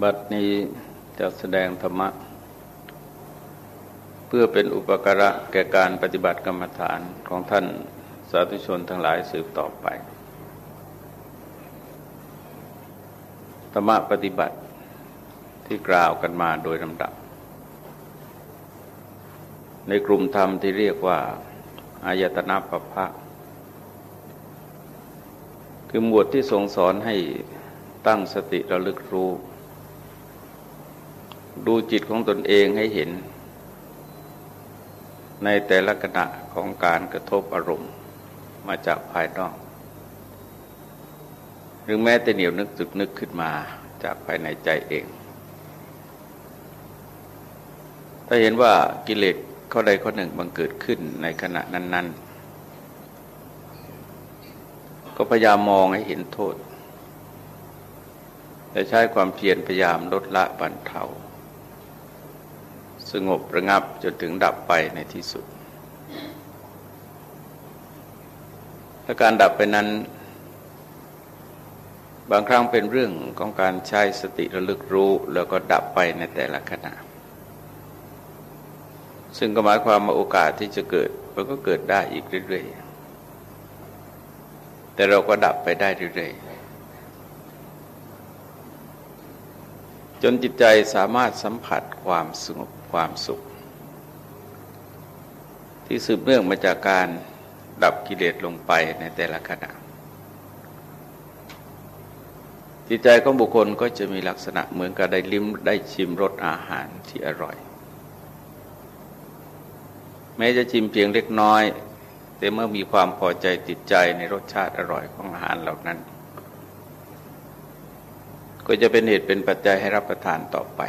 บัดนี้จะแสดงธรรมะ เพื่อเป็นอุปการะแก่การปฏิบัติกรรมฐานของท่านสาธุชนทั้งหลายสืบต่อไป ธรรมะปฏิบัติที่กล่าวกันมาโดยลำดับ ในกลุ่มธรรมที่เรียกว่า อายตนะปภะคือหมวดที่ทรงสอนให้ตั้งสติระลึกรู้ ดูจิตของตนเองให้เห็น ในแต่ละขณะของการกระทบอารมณ์มาจากภายนอก หรือแม้แต่เหนียวนึกสึกนึกขึ้นมาจากภายในใจเอง ถ้าเห็นว่ากิเลสข้อใดข้อหนึ่งบังเกิดขึ้นในขณะนั้น ๆ ก็พยายามมองให้เห็นโทษและใช้ความเพียรพยายามลดละบรรเทา สงบระงับจนถึงดับไปในที่สุดและการดับไปนั้น บางครั้งเป็นเรื่องของการใช้สติระลึกรู้ แล้วก็ดับไปในแต่ละขณะ ซึ่งก็หมายความว่าโอกาสที่จะเกิดมันก็เกิดได้อีกเรื่อยๆ แต่เราก็ดับไปได้เรื่อยๆจนจิตใจสามารถสัมผัสความสงบ ความสุข ที่สืบเนื่องมาจากการดับกิเลสลงไปในแต่ละขณะ จิตใจของบุคคลก็จะมีลักษณะเหมือนกับได้ลิ้มได้ชิมรสอาหารที่อร่อย แม้จะชิมเพียงเล็กน้อย แต่เมื่อมีความพอใจติดใจในรสชาติอร่อยของอาหารเหล่านั้น ก็จะเป็นเหตุเป็นปัจจัยให้รับประทานต่อไป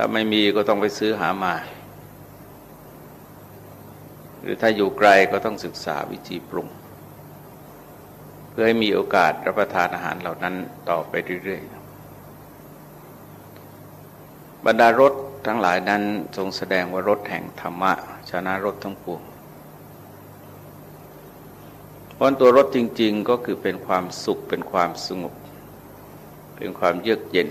ถ้าไม่มีก็ต้องไปซื้อหามา หรือถ้าอยู่ไกลก็ต้องศึกษาวิธีปรุง เพื่อให้มีโอกาสรับประทานอาหารเหล่านั้นต่อไปเรื่อยๆ บรรดารสทั้งหลายนั้นทรงแสดงว่ารสแห่งธรรมะ ชนะรสทั้งปวงเพราะตัวรสจริง ๆ ก็คือเป็นความสุขเป็นความสงบ เป็นความเยือกเย็น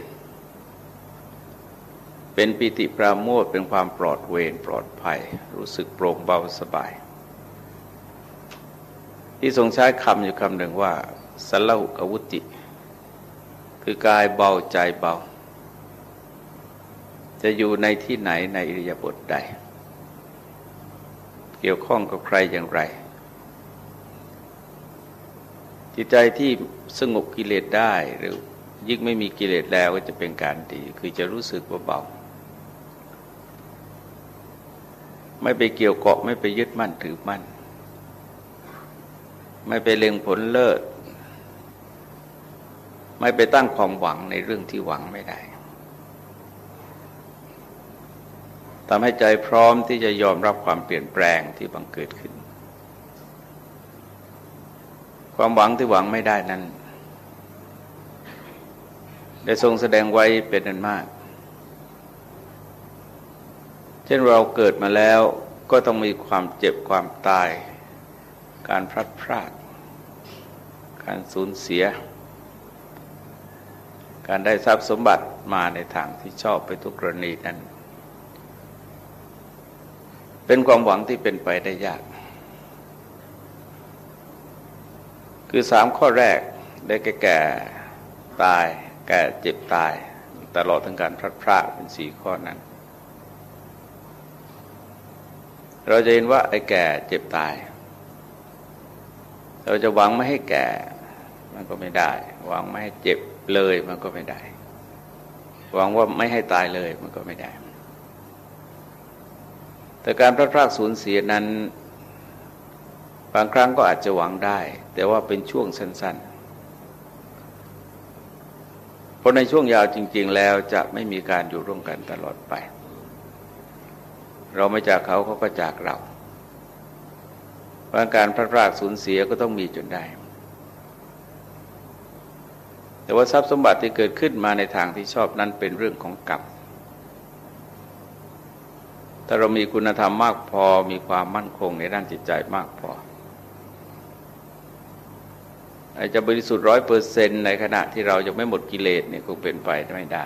เป็นปิติปราโมทเป็นความปลอดเวรปลอดภัย รู้สึกโปร่งเบาสบาย ที่ทรงใช้คำอยู่คำหนึ่งว่าสัลลุกวุติ คือกายเบาใจเบา จะอยู่ในที่ไหนในอิริยาบถใด เกี่ยวข้องกับใครอย่างไร จิตใจที่สงบกิเลสได้หรือยิ่งไม่มีกิเลสแล้วก็จะเป็นการดี คือจะรู้สึกว่าเบา ไม่ไปเกี่ยวเกาะไม่ไปยึดมั่นถือมั่น ไม่ไปเล็งผลเลิศ ไม่ไปตั้งความหวังในเรื่องที่หวังไม่ได้ทำให้ใจพร้อมที่จะยอมรับความเปลี่ยนแปลงที่บังเกิดขึ้น ความหวังที่หวังไม่ได้นั้น ได้ทรงแสดงไว้เป็นอันมาก เช่นเราเกิดมาแล้วก็ต้องมีความเจ็บความตาย การพลัดพราก การสูญเสีย การได้ทรัพย์สมบัติมาในทางที่ชอบไปทุกกรณีนั้น เป็นความหวังที่เป็นไปได้ยาก คือสามข้อแรกได้แก่แก่ตาย แก่เจ็บตาย ตลอดทั้งการพลัดพรากเป็นสี่ข้อนั้น เราจะเห็นว่าไอ้แก่เจ็บตาย เราจะหวังไม่ให้แก่ มันก็ไม่ได้ หวังไม่ให้เจ็บเลยมันก็ไม่ได้ หวังว่าไม่ให้ตายเลยมันก็ไม่ได้ แต่การพลาดพลาดสูญเสียนั้น บางครั้งก็อาจจะหวังได้ แต่ว่าเป็นช่วงสั้นๆ เพราะในช่วงยาวจริง ๆ แล้วจะไม่มีการอยู่ร่วมกันตลอดไป เราไม่จากเขาเขาก็จากเราเพราะการพลาดพลาดสูญเสียก็ต้องมีจนได้ แต่ว่าทรัพย์สมบัติที่เกิดขึ้นมาในทางที่ชอบนั้นเป็นเรื่องของกรรมถ้าเรามีคุณธรรมมากพอมีความมั่นคงในด้านจิตใจมากพออาจจะบริสุทธิ์ร้อยเปอร์เซนต์ในขณะที่เรายังไม่หมดกิเลสเนี่ยคงเป็นไปไม่ได้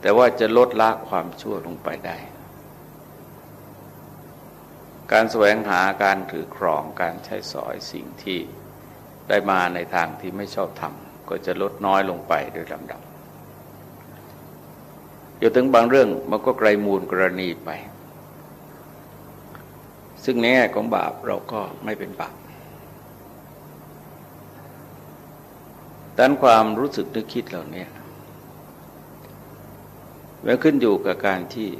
แต่ว่าจะลดละความชั่วลงไปได้ การแสวงหาการถือครองการใช้สอยสิ่งที่ได้มาในทางที่ไม่ชอบทำก็จะลดน้อยลงไปโดยลำดับอยู่ถึงบางเรื่องมันก็ไกลมูลกรณีไป ซึ่งในแง่ของบาปเราก็ไม่เป็นบาปด้านความรู้สึกนึกคิดเหล่านี้ มันขึ้นอยู่กับการที่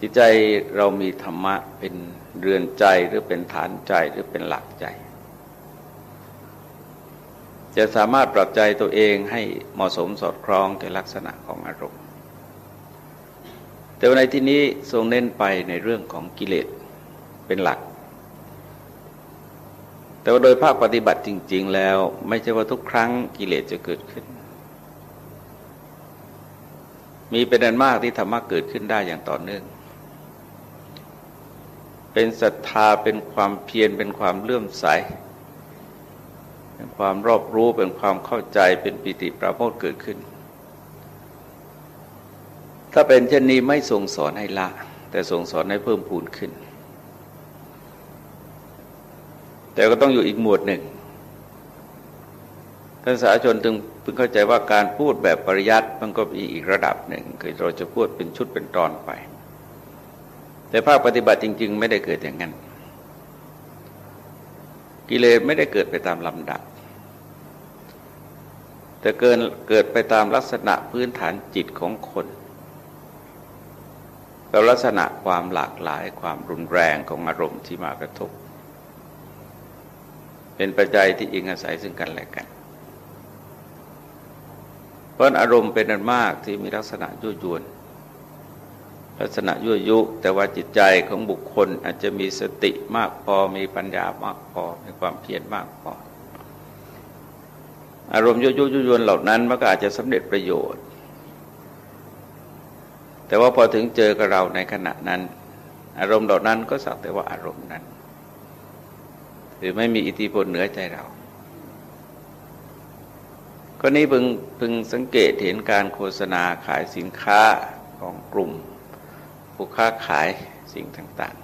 จิตใจเรามีธรรมะเป็นเรือนใจหรือเป็นฐานใจหรือเป็นหลักใจ จะสามารถปรับใจตัวเองให้เหมาะสมสอดคล้องกับลักษณะของอารมณ์ แต่ในที่นี้ทรงเน้นไปในเรื่องของกิเลสเป็นหลัก แต่ว่าโดยภาคปฏิบัติจริง ๆ แล้วไม่ใช่ว่าทุกครั้งกิเลสจะเกิดขึ้น มีเป็นอันมากที่ธรรมะเกิดขึ้นได้อย่างต่อเนื่อง เป็นศรัทธาเป็นความเพียรเป็นความเลื่อมใส เป็นความรอบรู้เป็นความเข้าใจเป็นปิติประโมทเกิดขึ้น ถ้าเป็นเช่นนี้ไม่ทรงสอนให้ละ แต่ทรงสอนให้เพิ่มพูนขึ้น แต่ก็ต้องอยู่อีกหมวดหนึ่ง ท่านสาชนจึงเพิ่งเข้าใจว่าการพูดแบบปริยัติมันก็มีอีกระดับหนึ่งคือเราจะพูดเป็นชุดเป็นตอนไป แต่ภาคปฏิบัติจริง ๆ ไม่ได้เกิดอย่างนั้น กิเลสไม่ได้เกิดไปตามลำดับ แต่เกินเกิดไปตามลักษณะพื้นฐานจิตของคนกับลักษณะความหลากหลายความรุนแรงของอารมณ์ที่มากระทบ เป็นปัจจัยที่อิงอาศัยซึ่งกันและกัน เพราะอารมณ์เป็นอันมากที่มีลักษณะยั่วยวน ลักษณะยั่วยุ แต่ว่าจิตใจของบุคคลอาจจะมีสติมากพอมีปัญญามากพอมีความเพียรมากพออารมณ์ยั่วยุยั่วยวนเหล่านั้นมันก็อาจจะสำเร็จประโยชน์ แต่ว่าพอถึงเจอกับเราในขณะนั้น อารมณ์เหล่านั้นก็สักแต่ว่าอารมณ์นั้น หรือไม่มีอิทธิพลเหนือใจเรา ก็นี้พึงพึงสังเกตเห็นการโฆษณาขายสินค้าของกลุ่ม ผู้ค้าขายสิ่งต่าง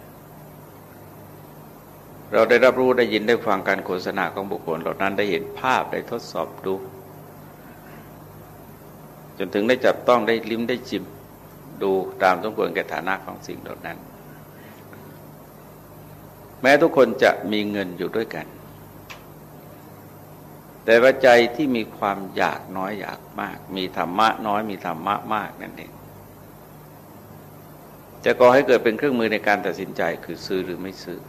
ๆ เราได้รับรู้ได้ยินได้ฟังการโฆษณาของบุคคลเหล่านั้นได้เห็นภาพได้ทดสอบดู จนถึงได้จับต้องได้ลิ้มได้จิมดูตามสมควรแก่ฐานะของสิ่งเหล่านั้น แม้ทุกคนจะมีเงินอยู่ด้วยกัน แต่ว่าใจที่มีความอยากน้อยอยากมาก มีธรรมะน้อยมีธรรมะมากนั่นเองจะก่อให้เกิดเป็นเครื่องมือในการตัดสินใจคือซื้อหรือไม่ซื้อ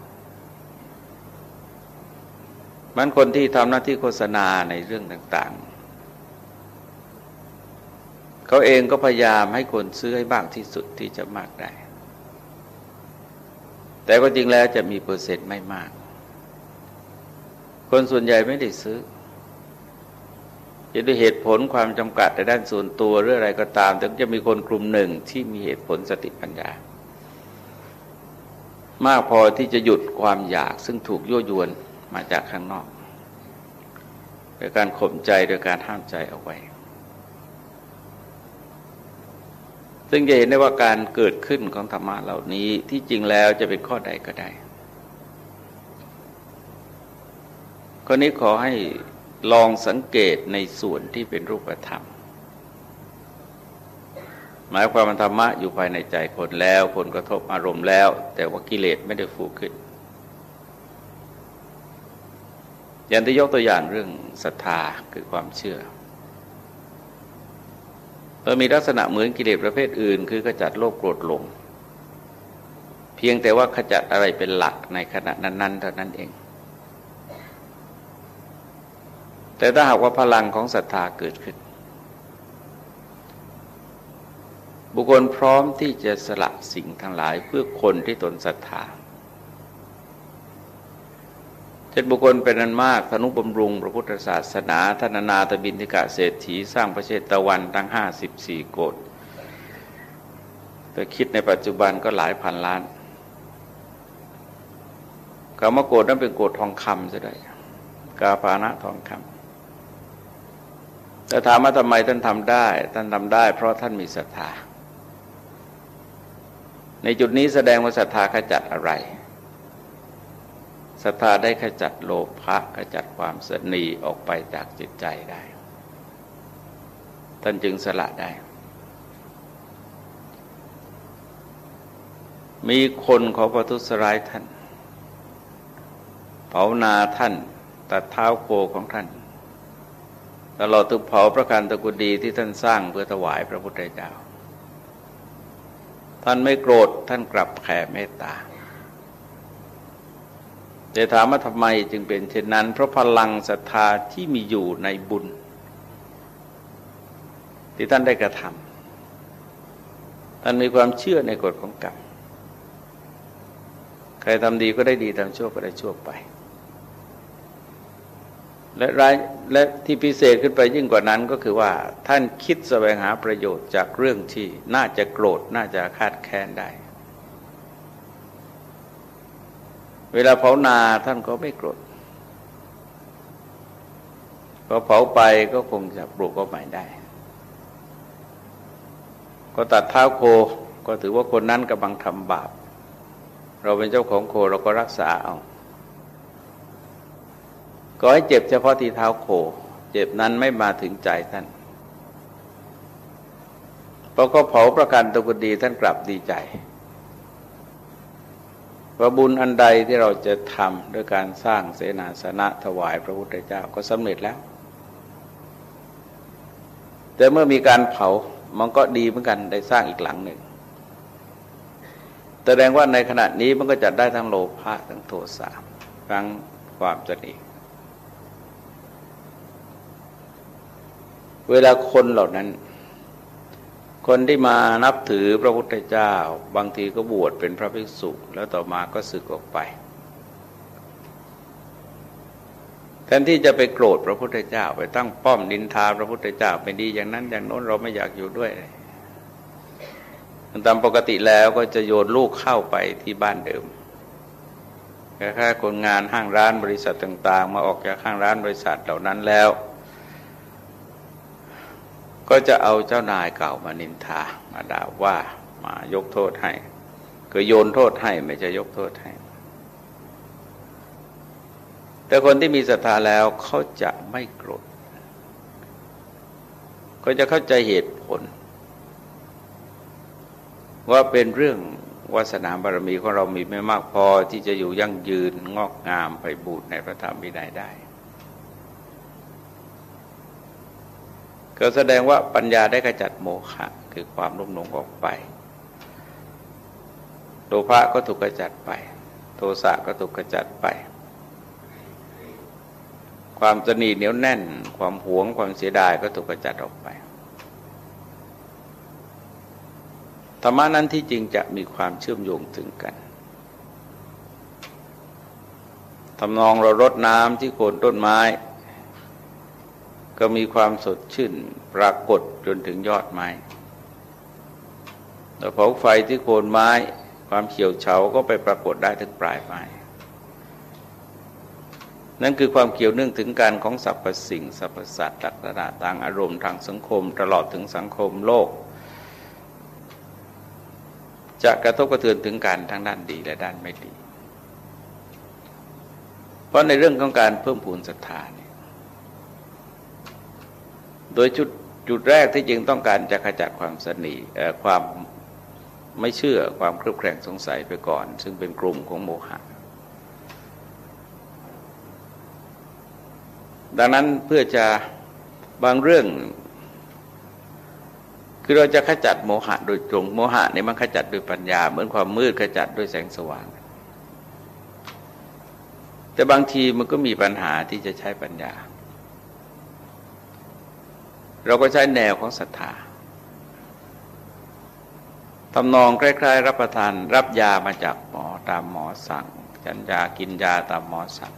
มันคนที่ทำหน้าที่โฆษณาในเรื่องต่างๆ เขาเองก็พยายามให้คนซื้อให้บ้างที่สุดที่จะมากได้ แต่ก็จริงแล้วจะมีเปอร์เซ็นต์ไม่มาก คนส่วนใหญ่ไม่ได้ซื้อ จะด้วยเหตุผลความจำกัดในด้านส่วนตัวหรืออะไรก็ตาม แต่จะมีคนกลุ่มหนึ่งที่มีเหตุผลสติปัญญา มากพอที่จะหยุดความอยากซึ่งถูกยั่วยวนมาจากข้างนอกโดยการข่มใจโดยการห้ามใจเอาไว้ ซึ่งจะเห็นได้ว่าการเกิดขึ้นของธรรมะเหล่านี้ที่จริงแล้วจะเป็นข้อใดก็ได้ข้อนี้ขอให้ ลองสังเกตในส่วนที่เป็นรูปธรรม หมายความธรรมะอยู่ภายในใจคนแล้วผลกระทบอารมณ์แล้ว แต่ว่ากิเลสไม่ได้ฟูขึ้น อย่างที่ยกตัวอย่างเรื่องศรัทธาคือความเชื่อเรามีลักษณะเหมือนกิเลสประเภทอื่น คือขจัดโลภโกรธหลง เพียงแต่ว่าขจัดอะไรเป็นหลักในขณะนั้น ๆ เท่านั้นเอง แต่ถ้าหากว่าพลังของศรัทธาเกิดขึ้น บุคคลพร้อมที่จะสละสิ่งทั้งหลายเพื่อคนที่ตนศรัทธาเช่นบุคคลเป็นนันมากธนุบำรุง พระพุทธศาสนาธนานาตบินทิกะเศรษฐี สร้างประเชตะวันทั้งห้าสิบสี่โกดแต่คิดในปัจจุบันก็หลายพันล้านคำว่าโกรธนั้นเป็นโกรธทองคำซะด้วยกาปานะทองคำ แต่ถามว่าทำไมท่านทำได้ ท่านทำได้ เพราะท่านมีศรัทธา ในจุดนี้แสดงว่าศรัทธาขจัดอะไรศรัทธาได้ขจัดโลภะขจัดความสนีออกไปจากจิตใจได้ ท่านจึงสละได้ มีคนขอประทุษร้ายท่าน เผานาท่าน ตัดเท้าโคของท่าน ตลอดถึงเผาประการตะกุดีที่ท่านสร้างเพื่อถวายพระพุทธเจ้า ท่านไม่โกรธท่านกลับแผ่เมตตาแต่ถามว่าทำไมจึงเป็นเช่นนั้น เพราะพลังศรัทธาที่มีอยู่ในบุญ ที่ท่านได้กระทำท่านมีความเชื่อในกฎของกรรมใครทำดีก็ได้ดีทำชั่วก็ได้ชั่วไป และรายและที่พิเศษขึ้นไปยิ่งกว่านั้นก็คือว่าท่านคิดแสวงหาประโยชน์จากเรื่องที่น่าจะโกรธน่าจะคาดแค้นได้ เวลาเผานาท่านก็ไม่โกรธพอเผาไปก็คงจะปลูกก็ใหม่ได้ ก็ตัดเท้าโคก็ถือว่าคนนั้นกำลังทำบาป เราเป็นเจ้าของโคเราก็รักษาเอา ก็ให้เจ็บเฉพาะที่เท้าโค เจ็บนั้นไม่มาถึงใจท่านพอก็เผาประกันตกุดีท่านกลับดีใจว่าบุญอันใดที่เราจะทำด้วยการสร้างเสนาสนะถวายพระพุทธเจ้าก็สำเร็จแล้ว แต่เมื่อมีการเผามันก็ดีเหมือนกันได้สร้างอีกหลังหนึ่ง แสดงว่าในขณะนี้มันก็จะได้ทั้งโลภะทั้งโทสะทั้งความจนี เวลาคนเหล่านั้น คนที่มานับถือพระพุทธเจ้า บางทีก็บวชเป็นพระภิกษุ แล้วต่อมาก็สึกออกไปแทนที่จะไปโกรธพระพุทธเจ้า ไปตั้งป้อมนินทาพระพุทธเจ้าเป็นดีอย่างนั้นอย่างโน้นเราไม่อยากอยู่ด้วยตามปกติแล้วก็จะโยนลูกเข้าไปที่บ้านเดิมแค่คนงานห้างร้านบริษัทต่าง ๆ มาออกจากห้างร้านบริษัทเหล่านั้นแล้ว ก็จะเอาเจ้านายเก่ามานินทามาด่าว่ามายกโทษให้ก็โยนโทษให้ไม่จะยกโทษให้ แต่คนที่มีศรัทธาแล้วเขาจะไม่โกรธก็จะเข้าใจเหตุผล ว่าเป็นเรื่องวาสนาบารมีของเรามีไม่มากพอที่จะอยู่ยั่งยืนงอกงามไปบูรในพระธรรมวินัยได้ ก็แสดงว่าปัญญาได้กระจัดโมฆะคือความรุ่มหลงออกไป โลภะก็ถูกกระจัดไป โทสะก็ถูกกระจัดไป ความสนีเหนียวแน่น ความหวงความเสียดายก็ถูกกระจัดออกไปธรรมะนั้นที่จริงจะมีความเชื่อมโยงถึงกันทำนองเรารดน้ำที่โคนต้นไม้ ก็มีความสดชื่นปรากฏจนถึงยอดไม้แล้วเผาไฟที่โคนไม้ ความเขียวเฉาก็ไปปรากฏได้ถึงปลายไม้นั่นคือความเกี่ยวเนื่องถึงการของสรรพสิ่งสรรพสัตว์ลักษณะทางอารมณ์ทางสังคม ตลอดถึงสังคมโลก จะกระทบกระเทือนถึงการทั้งด้านดีและด้านไม่ดี เพราะในเรื่องของการเพิ่มพูนศรัทธา โดยจุดจุดแรกที่จริงต้องการจะขจัดความสนีความไม่เชื่อความเครือบแคลงสงสัยไปก่อน ซึ่งเป็นกลุ่มของโมหะ ดังนั้นเพื่อจะบางเรื่อง คือเราจะขจัดโมหะโดยตรงโมหะนี่มันขจัดด้วยปัญญา เหมือนความมืดขจัดด้วยแสงสว่าง แต่บางทีมันก็มีปัญหาที่จะใช้ปัญญา เราก็ใช้แนวของศรัทธาทำนองคล้ายๆ รับประทานรับยามาจากหมอตามหมอสั่งฉันยากินยาตามหมอสั่ง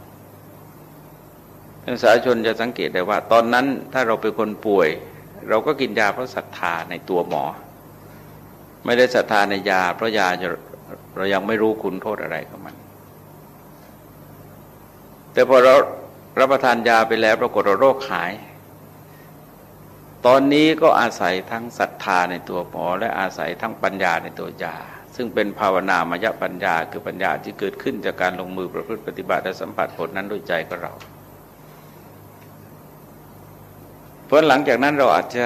ท่านสาชนจะสังเกตได้ว่า ตอนนั้นถ้าเราเป็นคนป่วย เราก็กินยาเพราะศรัทธาในตัวหมอ ไม่ได้ศรัทธาในยา เพราะยาเรายังไม่รู้คุณโทษอะไรของมัน แต่พอเรารับประทานยาไปแล้วปรากฏเราโรคหาย ตอนนี้ก็อาศัยทั้งศรัทธาในตัวหมอ และอาศัยทั้งปัญญาในตัวยา ซึ่งเป็นภาวนามยปัญญา คือปัญญาที่เกิดขึ้นจากการลงมือประพฤติปฏิบัติและสัมผัสผลนั้นด้วยใจของเรา เพราะหลังจากนั้นเราอาจจะ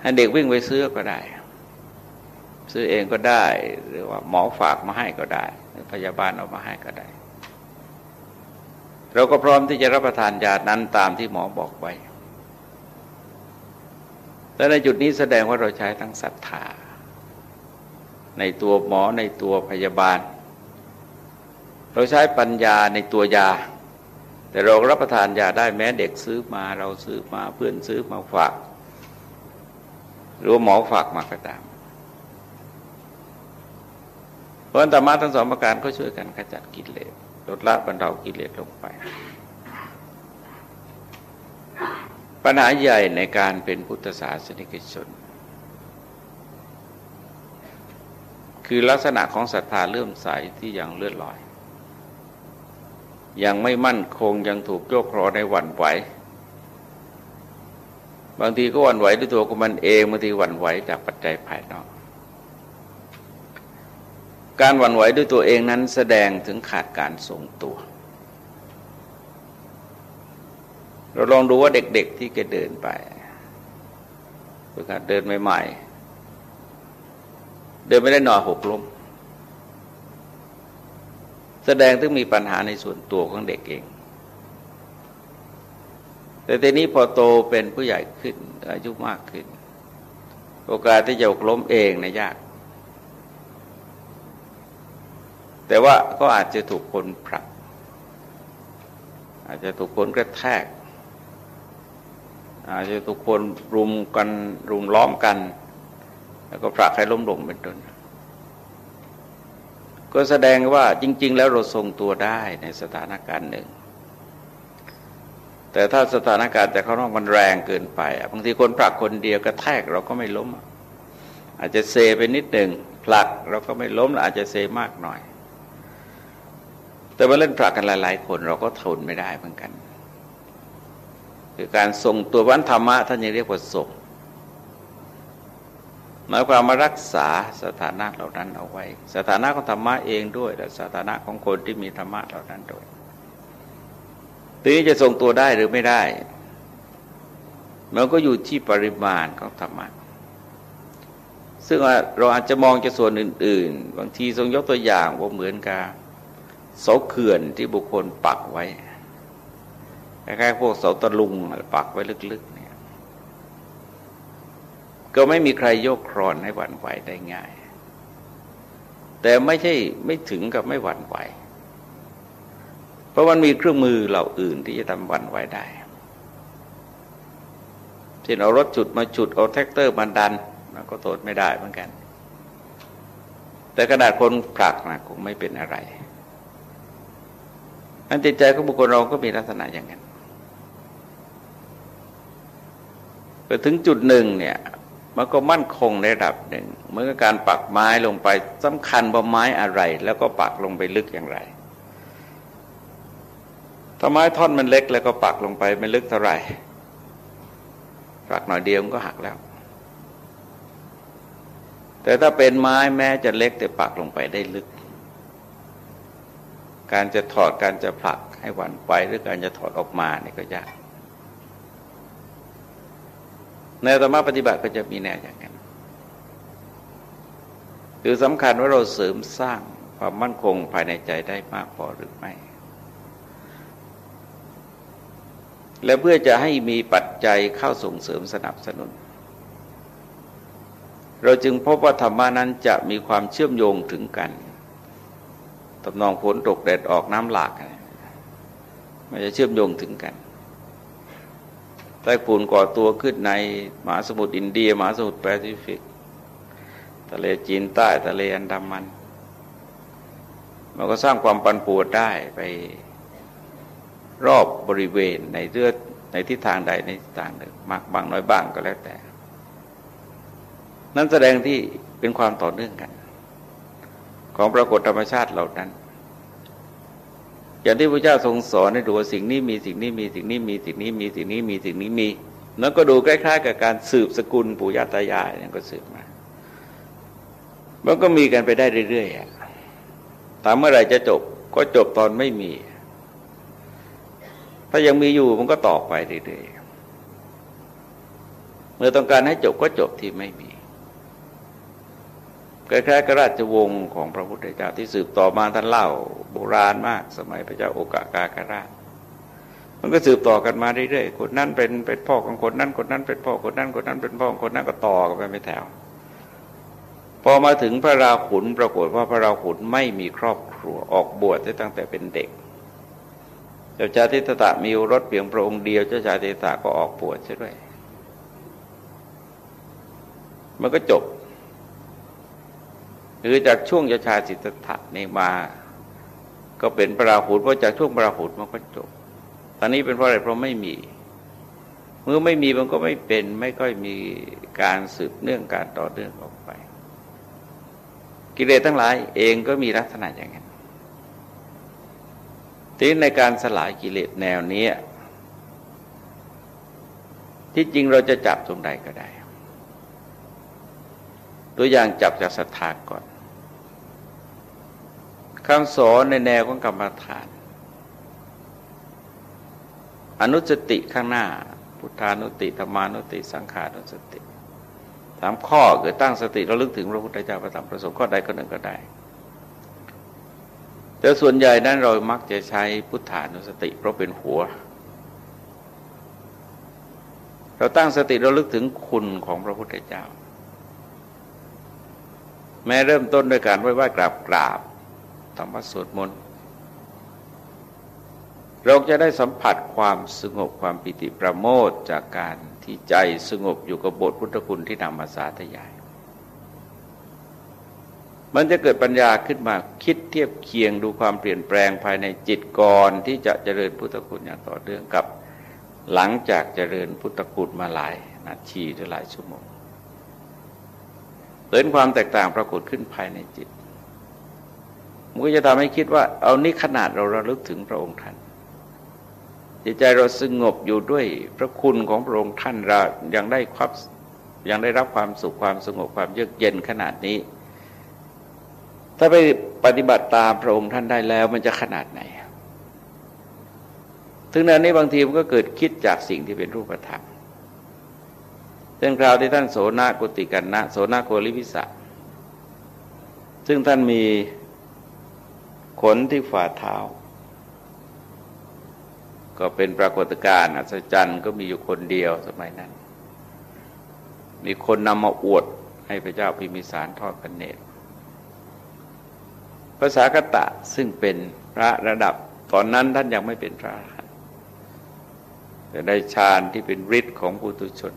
ให้เด็กวิ่งไปซื้อก็ได้ ซื้อเองก็ได้ หรือว่าหมอฝากมาให้ก็ได้ พยาบาลเอามาให้ก็ได้ เราก็พร้อมที่จะรับประทานยานั้นตามที่หมอบอกไว้ และในจุดนี้แสดงว่าเราใช้ทั้งศรัทธา ในตัวหมอในตัวพยาบาล เราใช้ปัญญาในตัวยา แต่เรารับประทานยาได้แม้เด็กซื้อมาเราซื้อมาเพื่อนซื้อมาฝาก หรือหมอฝากมาก็ตามเพราะธรรมะทั้งสองประการก็ช่วยกันขจัดกิเลสลดละบรรเทากิเลสลงไป ปัญหาใหญ่ในการเป็นพุทธศาสนิกชน คือลักษณะของศรัทธาเลื่อมใสที่ยังเลื่อนลอย ยังไม่มั่นคงยังถูกโยกครอในหวั่นไหว บางทีก็หวั่นไหวด้วยตัวของมันเองบางทีหวั่นไหวจากปัจจัยภายนอก การหวั่นไหวด้วยตัวเองนั้นแสดงถึงขาดการทรงตัว เราลองดูว่าเด็กๆที่แกเดินไปเพื่อเดินใหม่ๆ เดินไม่ได้หนอหกล้ม แสดงถึงมีปัญหาในส่วนตัวของเด็กเอง แต่ทีนี้พอโตเป็นผู้ใหญ่ขึ้นอายุมากขึ้น โอกาสที่จะหกล้มเองนะยาก แต่ว่าก็อาจจะถูกคนผลักอาจจะถูกคนกระแทก อาจจะถูกคนรุมกันรุมล้อมกัน แล้วก็ผลักให้ล้มลงเป็นต้นก็แสดงว่าจริง ๆ แล้วเราทรงตัวได้ในสถานการณ์หนึ่ง แต่ถ้าสถานการณ์แต่ข้างนอกมันแรงเกินไปบางทีคนผลักคนเดียวกระแทกเราก็ไม่ล้ม อาจจะเซไปนิดหนึ่งผลักเราก็ไม่ล้มอาจจะเซมากหน่อย แต่ว่าเล่นผลักกันหลาย ๆ คนเราก็ทนไม่ได้เหมือนกัน คือการทรงตัววันธรรมะท่านยังเรียกว่าทรงหมายความมารักษาสถานะเหล่านั้นเอาไว้ สถานะของธรรมะเองด้วย และสถานะของคนที่มีธรรมะเหล่านั้นด้วยทีนี้จะทรงตัวได้หรือไม่ได้ มันก็อยู่ที่ปริมาณของธรรมะซึ่งเราอาจจะมองจะส่วนอื่น ๆ บางทีทรงยกตัวอย่างว่าเหมือนกับเสาเขื่อนที่บุคคลปักไว้ คล้ายๆพวกเสาตะลุงปักไว้ลึกๆเนี่ยก็ไม่มีใครโยกคลอนให้หวั่นไหวได้ง่าย แต่ไม่ใช่ไม่ถึงกับไม่หวั่นไหว เพราะมันมีเครื่องมือเหล่าอื่นที่จะทำหวั่นไหวได้เช่นเอารถขุดมาขุดเอาแทรกเตอร์มาดันมันก็ทนไม่ได้เหมือนกัน แต่ขนาดคนผลักนะคงไม่เป็นอะไรอันจิตใจของบุคคลเราก็มีลักษณะอย่างนั้น ไปถึงจุดหนึ่งเนี่ยมันก็มั่นคงในระดับหนึ่งเหมือนกับการปักไม้ลงไปสำคัญว่าไม้อะไร แล้วก็ปักลงไปลึกอย่างไรถ้าไม้ท่อนมันเล็กแล้วก็ปักลงไปไม่ลึกเท่าไหร่ปักหน่อยเดียวมันก็หักแล้ว แต่ถ้าเป็นไม้แม้จะเล็กแต่ปักลงไปได้ลึก การจะถอดการจะผลักให้หวันไปหรือการจะถอดออกมานี่ก็ยาก ในธรรมะปฏิบัติก็จะมีแนวอย่างนั้นคือสำคัญว่าเราเสริมสร้างความมั่นคงภายในใจได้มากพอหรือไม่ และเพื่อจะให้มีปัจจัยเข้าส่งเสริมสนับสนุน เราจึงพบว่าธรรมานั้นจะมีความเชื่อมโยงถึงกันตำนองฝนตกแดดออกน้ำหลากมันจะเชื่อมโยงถึงกัน ใต้ฝุ่นก่อตัวขึ้นในมหาสมุทรอินเดียมหาสมุทรแปซิฟิก ทะเลจีนใต้ทะเลอันดามัน มันก็สร้างความปันปวดได้ไปรอบบริเวณในเรือในทิศทางใดในทิศทางหนึ่งมากบางน้อยบ้างก็แล้วแต่ นั้นแสดงที่เป็นความต่อเนื่องกัน ของปรากฏธรรมชาติเหล่านั้น อย่างที่พระเจ้าทรงสอนให้ดูว่าสิ่งนี้มีสิ่งนี้มีสิ่งนี้มีสิ่งนี้มีสิ่งนี้มีสิ่งนี้มีแล้วก็ดูคล้ายๆ กับการสืบสกุลปู่ย่าตายายนี่ก็สืบมามันก็มีกันไปได้เรื่อยๆถามเมื่อไหร่จะจบก็จบตอนไม่มี ถ้ายังมีอยู่มันก็ต่อไปเรื่อยๆเมื่อต้องการให้จบก็จบที่ไม่มี คล้ายๆกับราชวงศ์ของพระพุทธเจ้าที่สืบต่อมาท่านเล่าโบราณมากสมัยพระเจ้าโอกากาการาชมันก็สืบต่อกันมาเรื่อยๆคนนั้นเป็นเป็นพ่อของคนนั้นคนนั้นเป็นพ่อคนนั้นคนนั้นเป็นพ่อคนนั้นก็ต่อกันไปไม่แถว พอมาถึงพระราขุนปรากฏว่าพระราขุนไม่มีครอบครัวออกบวชตั้งแต่เป็นเด็ก เจ้าชายทิตตะมีรถเพียงพระองค์เดียวเจ้าชายทิตตะก็ออกบวชใช่ด้วย มันก็จบ หรือจากช่วงเจ้าชาสิทธัตถะนี่มา ก็เป็นพระราหุลเพราะจากช่วงพระราหุลมันก็จบ ตอนนี้เป็นเพราะอะไรเพราะไม่มีเมื่อไม่มีมันก็ไม่เป็นไม่ค่อยมีการสืบเนื่องการต่อเนื่องออกไป กิเลสทั้งหลายเองก็มีลักษณะอย่างนั้นทีในการสลายกิเลสแนวนี้ที่จริงเราจะจับตรงใดก็ได้ ตัวอย่างจับจากศรัทธาก่อน คำสอนในแนวของกรรมฐาน อนุสติข้างหน้า พุทธานุติธรรมานุติ สังขานุสติสามข้อเกิดตั้งสติระลึกถึงพระพุทธเจ้าประธรรมประสงค์ข้อใดก็หนึ่งก็ได้ แต่ส่วนใหญ่นั้นเรามักจะใช้พุทธานุสติ เพราะเป็นหัว เราตั้งสติระลึกถึงคุณของพระพุทธเจ้า แม้เริ่มต้นด้วยการไหว้ไหว้กราบกราบ ธรรมสวดมนต์เราจะได้สัมผัสความสงบความปิติประโมทจากการที่ใจสงบอยู่กับบทพุทธคุณที่นำมาสาธยาย มันจะเกิดปัญญาขึ้นมาคิดเทียบเคียงดูความเปลี่ยนแปลงภายในจิตก่อนที่จะเจริญพุทธคุณอย่างต่อเนื่องกับ หลังจากเจริญพุทธคุณมาหลายนาทีหรือหลายชั่วโมงเห็นความแตกต่างปรากฏขึ้นภายในจิต มันก็จะทำให้คิดว่า เอานี่ขนาดเราระลึกถึงพระองค์ท่านจิตใจเราสงบอยู่ด้วยพระคุณของพระองค์ท่านเรายังได้ความยังได้รับความสุขความสงบความเยือกเย็นขนาดนี้ ถ้าไปปฏิบัติตามพระองค์ท่านได้แล้ว มันจะขนาดไหนถึงนั้นนี้บางทีมันก็เกิดคิดจากสิ่งที่เป็นรูปธรรมเช่นคราวที่ท่านโสนากุติกันนะโสนาโคลิวิสะซึ่งท่านมี ขนที่ฝ่าเท้า ก็เป็นปรากฏการณ์อัศจรรย์ก็มีอยู่คนเดียวสมัยนั้น มีคนนำมาอวดให้พระเจ้าพิมิสารทอดกันเนตรภาษากตะซึ่งเป็นพระระดับตอนนั้นท่านยังไม่เป็นพระแต่ได้ฌานที่เป็นฤทธิ์ของปุตุชน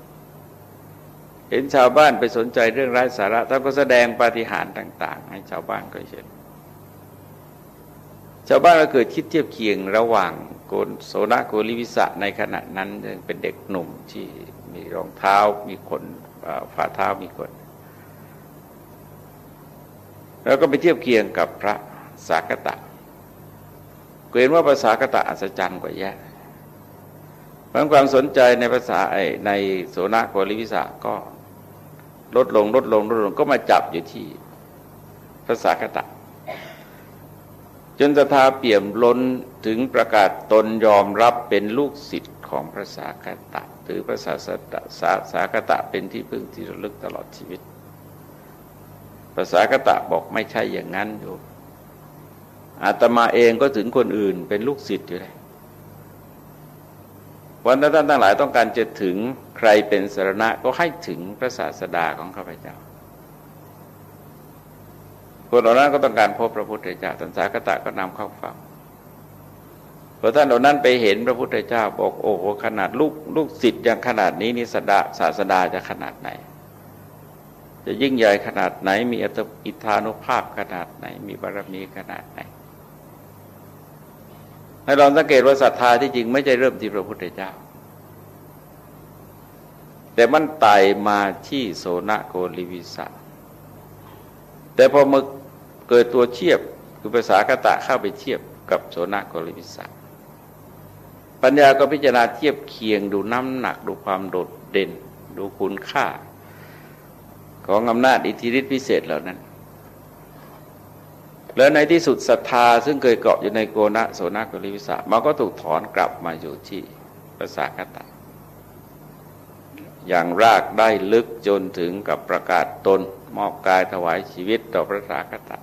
เห็นชาวบ้านไปสนใจเรื่องไร้สาระท่านก็แสดงปาฏิหาริย์ต่าง ๆ ให้ชาวบ้านก็เห็น ชาวบ้านก็เกิดคิดเทียบเคียงระหว่างโกนโสนโกลิวิสะในขณะนั้นเป็นเด็กหนุ่มที่มีรองเท้ามีขนฝ่าเท้ามีขนแล้วก็ไปเทียบเคียงกับพระสากตะเห็นว่าภาษากตะอัศจรรย์กว่าแย่บางความสนใจในภาษาในโสนโกลิวิสะก็ลดลงลดลงลดลงก็มาจับอยู่ที่ภาษากตะ จนศรัทธาเปี่ยมล้นถึงประกาศตนยอมรับเป็นลูกศิษย์ของพระสาคตะถือพระศาสตะสาสาคตะเป็นที่พึ่งที่ระลึกตลอดชีวิตภาษากตะบอกไม่ใช่อย่างนั้นอยู่อาตมาเองก็ถึงคนอื่นเป็นลูกศิษย์อยู่เลยวันนั้นท่านทั้งหลายต้องการจะถึงใครเป็นสารณะก็ให้ถึงพระศาสดาของข้าพเจ้า คนเหล่านั้นก็ต้องการพบพระพุทธเจ้าตันสากตะก็นำเข้าฟังพอท่านเหล่านั้นไปเห็นพระพุทธเจ้าบอกโอ้โหขนาดลูกลูกศิษย์อย่างขนาดนี้นี่สดาศาสดาจะขนาดไหน จะยิ่งใหญ่ขนาดไหน มีอิทธานุภาพขนาดไหน มีบารมีขนาดไหนให้ลองสังเกตว่าศรัทธาที่จริงไม่ใช่เริ่มที่พระพุทธเจ้า แต่มันไต่มาที่โสณโกฬิวิสะแต่พอมา เกิดตัวเทียบคือพระสาคตะเข้าไปเทียบกับโสณโกฬิวิสะปัญญาก็พิจารณาเทียบเคียงดูน้ำหนักดูความโดดเด่น ดูคุณค่า ของอำนาจอิทธิฤทธิพิเศษเหล่านั้น แล้วในที่สุดศรัทธาซึ่งเคยเกาะอยู่ในโสณะโสณโกฬิวิสะมันก็ถูกถอนกลับมาอยู่ที่ภาษากตะอย่างรากได้ลึกจนถึงกับประกาศตน มอบกายถวายชีวิตต่อพระสากตะ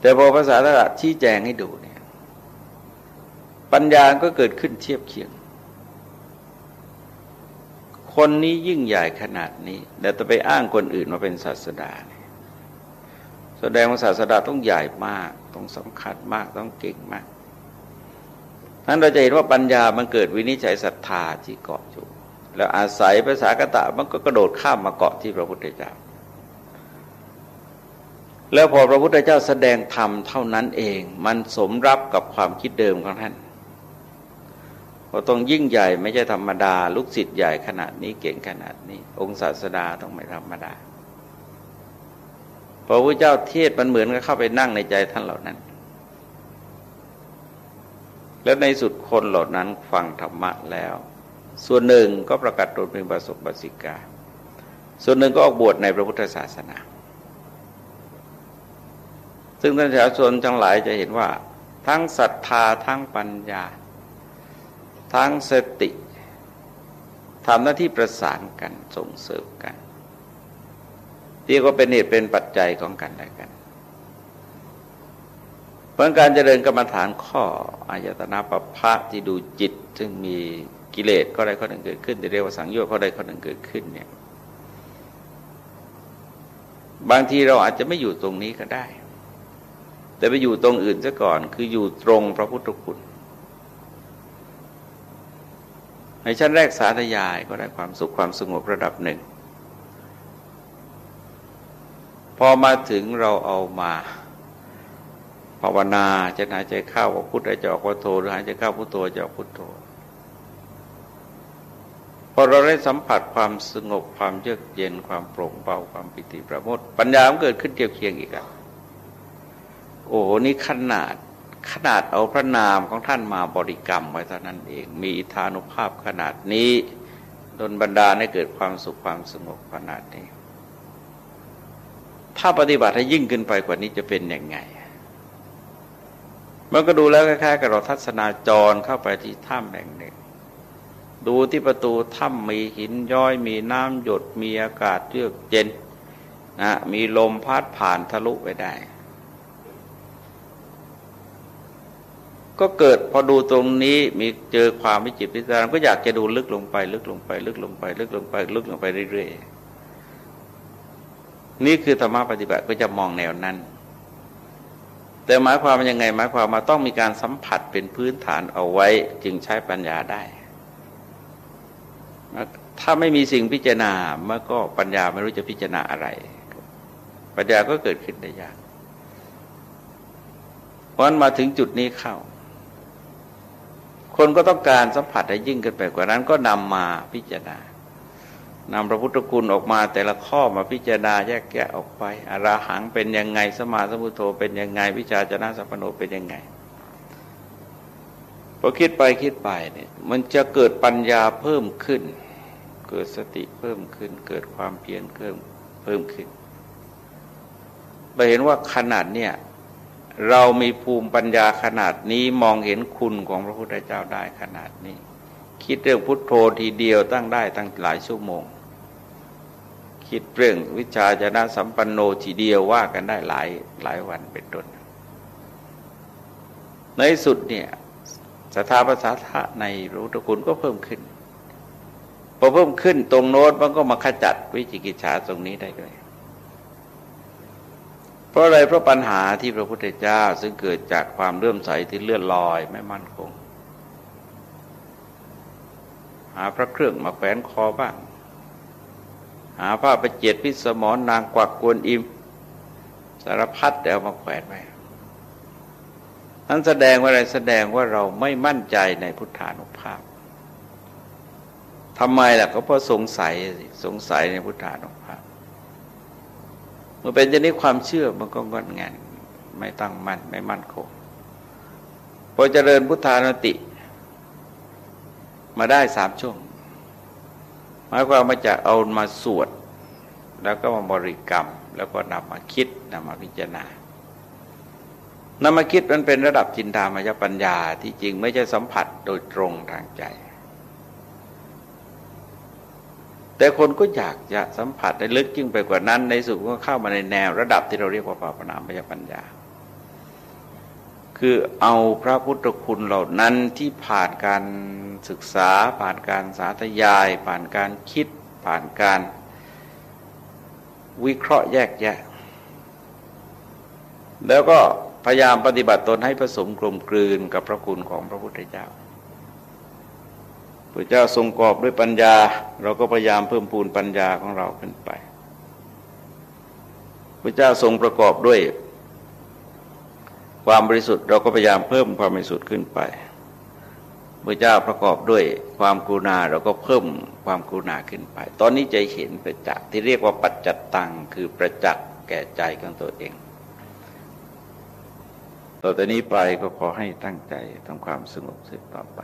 แต่พอภาษาตะชี้แจงให้ดูเนี่ย ปัญญาก็เกิดขึ้นเทียบเคียง คนนี้ยิ่งใหญ่ขนาดนี้แต่จะไปอ้างคนอื่นมาเป็นศาสดาเนี่ยแสดงว่าศาสดาต้องใหญ่มาก ต้องสำคัญมากต้องเก่งมากนั้นเราจะเห็นว่าปัญญามันเกิดวินิจฉัยศรัทธาที่เกาะอยู่แล้วอาศัยภาษากตะมันก็กระโดดข้ามมาเกาะที่พระพุทธเจ้า แล้วพอพระพุทธเจ้าแสดงธรรมเท่านั้นเอง มันสมรับกับความคิดเดิมของท่านพราต้องยิ่งใหญ่ไม่ใช่ธรรมดา ลูกศิษย์ใหญ่ขนาดนี้เก่งขนาดนี้ องค์ศาสดาต้องไม่ธรรมดาพระพุทธเจ้าเทศมันเหมือนกับเข้าไปนั่งในใจท่านเหล่านั้น แล้วในสุดคนเหล่านั้นฟังธรรมะแล้ว ส่วนหนึ่งก็ประกาศตนเป็นบาสกบาสิกา ส่วนหนึ่งก็ออกบวชในพระพุทธศาสนา ซึ่งท่านสาชนทั้งหลายจะเห็นว่า ทั้งศรัทธาทั้งปัญญา ทั้งสติทำหน้าที่ประสานกันส่งเสริมกันที่ก็เป็นเหตุเป็นปัจจัยของกันและกันเพราะการเจริญกรรมฐานข้ออายตนะปภะที่ดูจิต ซึ่งมีกิเลสก็ได้ข้อหนึ่งเกิดขึ้นเรียกว่าสังโยชน์ข้อใดข้อหนึ่งเกิดขึ้นเนี่ยบางทีเราอาจจะไม่อยู่ตรงนี้ก็ได้ แต่ไปอยู่ตรงอื่นซะก่อน คืออยู่ตรงพระพุทธคุณ ในชั้นแรกสาธยายก็ได้ความสุขความสงบระดับหนึ่ง พอมาถึงเราเอามาภาวนาจะหายใจเข้าว่าพุทธจออกว่าโทหรือหายใจเข้าพุทโธจะออกพุทโธพอเราได้สัมผัสความสงบความเยือกเย็นความโปร่งเบาความปิติประโมทปัญญามันเกิดขึ้นเทียบเคียงอีกอะ โอ้โหนี่ขนาดขนาดเอาพระนามของท่านมาบริกรรมไว้เท่านั้นเอง มีอิทานุภาพขนาดนี้ดนบรรดาให้เกิดความสุขความสงบขนาดนี้ ถ้าปฏิบัติให้ยิ่งขึ้นไปกว่านี้จะเป็นยังไง มันก็ดูแล้วคล้ายๆกับเราทัศนาจรเข้าไปที่ถ้ำแห่งหนึ่ง ดูที่ประตูถ้ำมีหินย้อย มีน้ำหยดมีอากาศเยือกเย็นนะมีลมพัดผ่านทะลุไปได้ ก็เกิดพอดูตรงนี้มีเจอความวิจิตรพิสดารก็อยากจะดูลึกลงไป ลึกลงไป ลึกลงไป ลึกลงไป ลึกลงไปเรื่อยๆนี่คือธรรมะปฏิบัติก็จะมองแนวนั้น แต่หมายความว่ายังไงหมายความมาต้องมีการสัมผัสเป็นพื้นฐานเอาไว้จึงใช้ปัญญาได้ถ้าไม่มีสิ่งพิจารณาเมื่อก็ปัญญาไม่รู้จะพิจารณาอะไร ปัญญาก็เกิดขึ้นได้ยากเพราะนั้นมาถึงจุดนี้เข้า คนก็ต้องการสัมผัสให้ยิ่งขึ้นไปกว่านั้นก็นำมาพิจารณานำพระพุทธคุณออกมาแต่ละข้อมาพิจารณาแยกแยะออกไปอาราหังเป็นยังไงสมาสมุทโธเป็นยังไง วิชาจนะสัพพโนเป็นยังไงพอคิดไปคิดไปเนี่ยมันจะเกิดปัญญาเพิ่มขึ้น เกิดสติเพิ่มขึ้น เกิดความเพียรเพิ่มเพิ่มขึ้นเราเห็นว่าขนาดเนี่ย เรามีภูมิปัญญาขนาดนี้มองเห็นคุณของพระพุทธเจ้าได้ขนาดนี้ คิดเรื่องพุทโธทีเดียวตั้งได้ตั้งหลายชั่วโมง คิดเรื่องวิชาจนะสัมปันโนทีเดียวว่ากันได้หลายหลายวันเป็นต้นในสุดเนี่ยสถาปัสสะในรู้ตคุณก็เพิ่มขึ้นพอเพิ่มขึ้นตรงโน้ตมันก็มาขจัดวิจิกิจฉาตรงนี้ได้ด้วย เพราะอะไรเพราะปัญหาที่พระพุทธเจ้าซึ่งเกิดจากความเลื่อมใสที่เลื่อนลอยไม่มั่นคง หาพระเครื่องมาแขวนคอบ้าง หาผ้าประเจดพิสมรนางกวักกวนอิม สารพัดแต่เอามาแขวนไว้นั้นแสดงว่าอะไรแสดงว่าเราไม่มั่นใจในพุทธานุภาพทำไมล่ะก็เพราะสงสัยสงสัยในพุทธานุภาพ เมื่อเป็นอย่างนี้ความเชื่อมันก็งอนงานไม่ตั้งมั่นไม่มั่นคงพอเจริญพุทธานุติ มาได้สามช่วงหมายความมาจะเอามาสวด แล้วก็มาบริกรรม แล้วก็นำมาคิดนำมาพิจารณานำมาคิดมันเป็นระดับจินตามายปัญญาที่จริงไม่ใช่สัมผัสโดยตรงทางใจ แต่คนก็อยากจะสัมผัสได้ลึกยิ่งไปกว่านั้น ในสุดก็เข้ามาในแนวระดับที่เราเรียกว่าปาปนามายปัญญา คือเอาพระพุทธคุณเหล่านั้นที่ผ่านการศึกษา ผ่านการสาธยาย ผ่านการคิด ผ่านการวิเคราะห์แยกแยะ แล้วก็พยายามปฏิบัติตนให้ผสมกลมกลืนกับพระคุณของพระพุทธเจ้า พระเจ้าทรงกอบด้วยปัญญา เราก็พยายามเพิ่มพูนปัญญาของเราขึ้นไป พระเจ้าทรงประกอบด้วย ความบริสุทธิ์เราก็พยายามเพิ่มความบริสุทธิ์ขึ้นไป พระเจ้าประกอบด้วยความกรุณาเราก็เพิ่มความกรุณาขึ้นไป ตอนนี้ใจเห็นประจักษ์ที่เรียกว่าปัจจัตตังคือประจักษ์แก่ใจของตัวเองต่อแต่นี้ไปก็ขอให้ตั้งใจทำความสงบสุขต่อไป